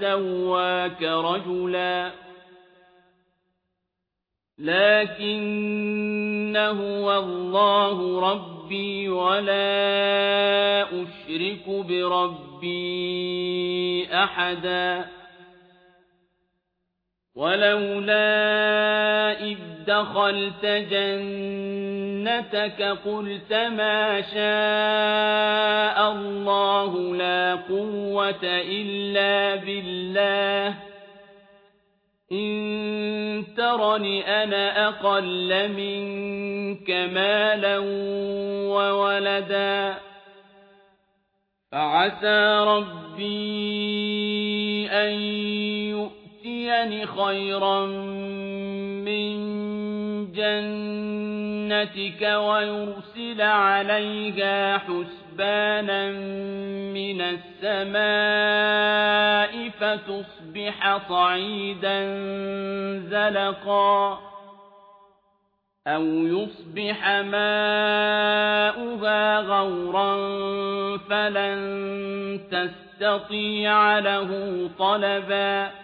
سواك رجلا. لكن هو الله ربي ولا أشرك بربي أحدا. ولولا إذ دخلت جنتك قلت ما شاء الله لا قوة إلا بالله. إن ترني أنا أقل منك مالا وولدا. فعسى ربي أن يؤتيني خيرا من جنتك ويرسل عليها حسبانا من السماء فتصبح صعيدا زلقا أو يصبح ماؤها غورا فلن تستطيع له طلبا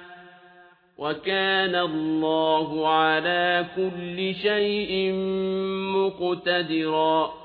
وكان الله على كل شيء مقتدرا.